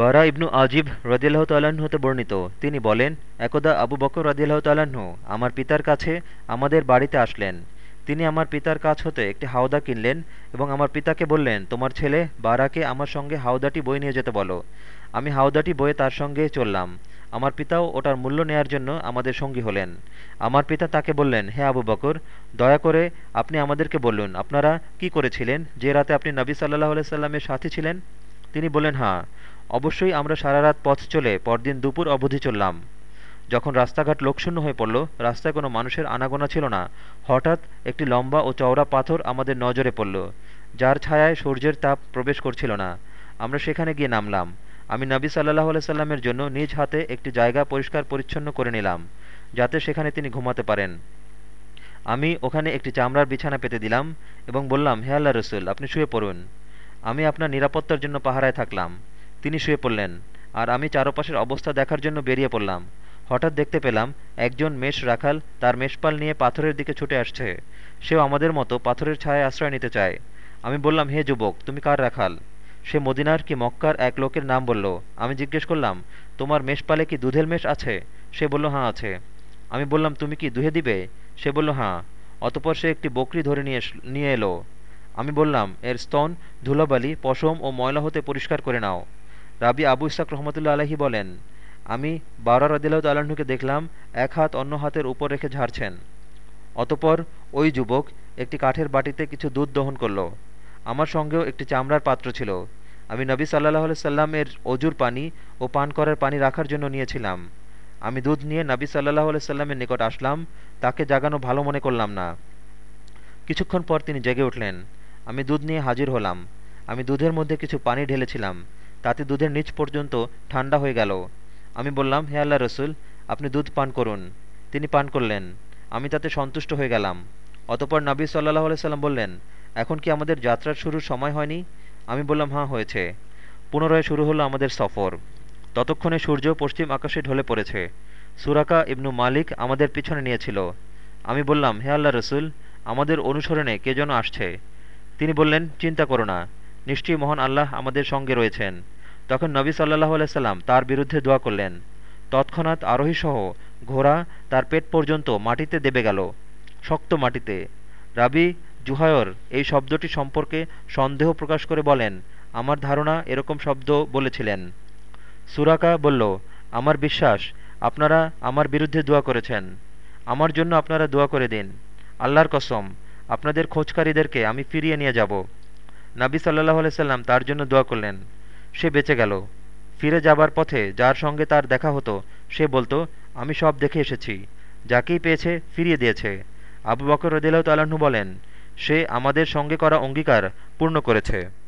বারা ইবনু আজিব রদিল্লাহ তাল্লাহ্ন হতে বর্ণিত। তিনি বলেন, একদা আবু বকর রদিল্লাহ তাল্লাহ্ন আমার পিতার কাছে আমাদের বাড়িতে আসলেন। তিনি আমার পিতার কাছ হতে একটি হাওদা কিনলেন এবং আমার পিতাকে বললেন, তোমার ছেলে বারাকে আমার সঙ্গে হাওদাটি বই নিয়ে যেতে বলো। আমি হাওদাটি বয়ে তার সঙ্গে চললাম। আমার পিতাও ওটার মূল্য নেয়ার জন্য আমাদের সঙ্গী হলেন। আমার পিতা তাকে বললেন, হে আবু বকর, দয়া করে আপনি আমাদেরকে বলুন, আপনারা কি করেছিলেন যে রাতে আপনি নবী সাল্লাহ সাল্লামের সাথী ছিলেন? তিনি বললেন হ্যাঁ অবশ্যই আমরা সারা রাত পথ চলে পরদিন দুপুর অবধি চললাম। যখন রাস্তাঘাট লোকশূন্য হয়ে পড়ল, রাস্তায় কোনো মানুষের আনাগোনা ছিল না। হঠাৎ একটি লম্বা ও চওড়া পাথর আমাদের নজরে পড়ল, যার ছায়ায় সূর্যের তাপ প্রবেশ করছিল না। আমরা সেখানে গিয়ে নামলাম। আমি নবী সাল্লাহ সাল্লামের জন্য নিজ হাতে একটি জায়গা পরিষ্কার পরিচ্ছন্ন করে নিলাম, যাতে সেখানে তিনি ঘুমাতে পারেন। আমি ওখানে একটি চামড়ার বিছানা পেতে দিলাম এবং বললাম, হে আল্লাহ রসুল, আপনি শুয়ে পড়ুন। আমি আপনার নিরাপত্তার জন্য পাহারায় থাকলাম। তিনি শুয়ে পড়লেন, আর আমি চারপাশের অবস্থা দেখার জন্য বেরিয়ে পড়লাম। হঠাৎ দেখতে পেলাম, একজন মেষ রাখাল তার মেষপাল নিয়ে পাথরের দিকে ছুটে আসছে। সেও আমাদের মতো পাথরের ছায় আশ্রয় নিতে চায়। আমি বললাম, হে যুবক, তুমি কার রাখাল? সে মদিনার কি মক্কার এক লোকের নাম বলল। আমি জিজ্ঞেস করলাম, তোমার মেষপালে কি দুধের মেষ আছে? সে বলল হাঁ আছে। আমি বললাম, তুমি কি দুহে দিবে? সে বলল হাঁ অতপর সে একটি বকরি ধরে নিয়ে নিয়ে এলো। আমি বললাম, এর স্তন, ধুলাবালি, পশম ও ময়লা হতে পরিষ্কার করে নাও। রাবি আবু ইসাক রহমতুল্লা আলহী বলেন, আমি বারা রদিল্লাহ তাল্লাহ্নকে দেখলাম, এক হাত অন্য হাতের উপর রেখে ঝাড়ছেন। অতপর ওই যুবক একটি কাঠের বাটিতে কিছু দুধ দহন করল। আমার সঙ্গেও একটি চামড়ার পাত্র ছিল। আমি নবী সাল্লাহ সাল্লামের অজুর পানি ও পান করার পানি রাখার জন্য নিয়েছিলাম। আমি দুধ নিয়ে নবী সাল্লাহ সাল্লামের নিকট আসলাম, তাকে জাগানো ভালো মনে করলাম না। কিছুক্ষণ পর তিনি জেগে উঠলেন। আমি দুধ নিয়ে হাজির হলাম। আমি দুধের মধ্যে কিছু পানি ঢেলেছিলাম। তাতে দুধের নিচ পর্যন্ত ঠান্ডা হয়ে গেল। আমি বললাম, হে আল্লাহ রসুল, আপনি দুধ পান করুন। তিনি পান করলেন। আমি তাতে সন্তুষ্ট হয়ে গেলাম। অতপর নবী সাল্লাহ সাল্লাম বললেন, এখন কি আমাদের যাত্রার শুরুর সময় হয়নি? আমি বললাম হাঁ হয়েছে। পুনরায় শুরু হলো আমাদের সফর। ততক্ষণে সূর্য পশ্চিম আকাশে ঢলে পড়েছে। সুরাকা ইবনু মালিক আমাদের পিছনে নিয়েছিল। আমি বললাম, হে আল্লাহ রসুল, আমাদের অনুসরণে কে যেন আসছে? তিনি বললেন, চিন্তা করো না। নিশ্চয়ই মহান আল্লাহ আমাদের সঙ্গে রয়েছেন। তখন নবী সাল্লাহ আলাইসাল্লাম তার বিরুদ্ধে দোয়া করলেন। তৎক্ষণাৎ আরোহীসহ ঘোড়া তার পেট পর্যন্ত মাটিতে দেবে গেল, শক্ত মাটিতে। রাবি জুহায়র এই শব্দটি সম্পর্কে সন্দেহ প্রকাশ করে বলেন, আমার ধারণা এরকম শব্দ বলেছিলেন। সুরাকা বলল, আমার বিশ্বাস, আপনারা আমার বিরুদ্ধে দোয়া করেছেন। আমার জন্য আপনারা দোয়া করে দিন। আল্লাহর কসম, আপনাদের খোঁজকারীদেরকে আমি ফিরিয়ে নিয়ে যাব। নাবি সাল্লাহ আলাইসাল্লাম তার জন্য দোয়া করলেন। সে বেঁচে গেল। ফিরে যাবার পথে যার সঙ্গে তার দেখা হতো, সে বলতো, আমি সব দেখে এসেছি। যাকেই পেয়েছে ফিরিয়ে দিয়েছে। আবু বকর রদিল্লাহ তালাহু বলেন, সে আমাদের সঙ্গে করা অঙ্গীকার পূর্ণ করেছে।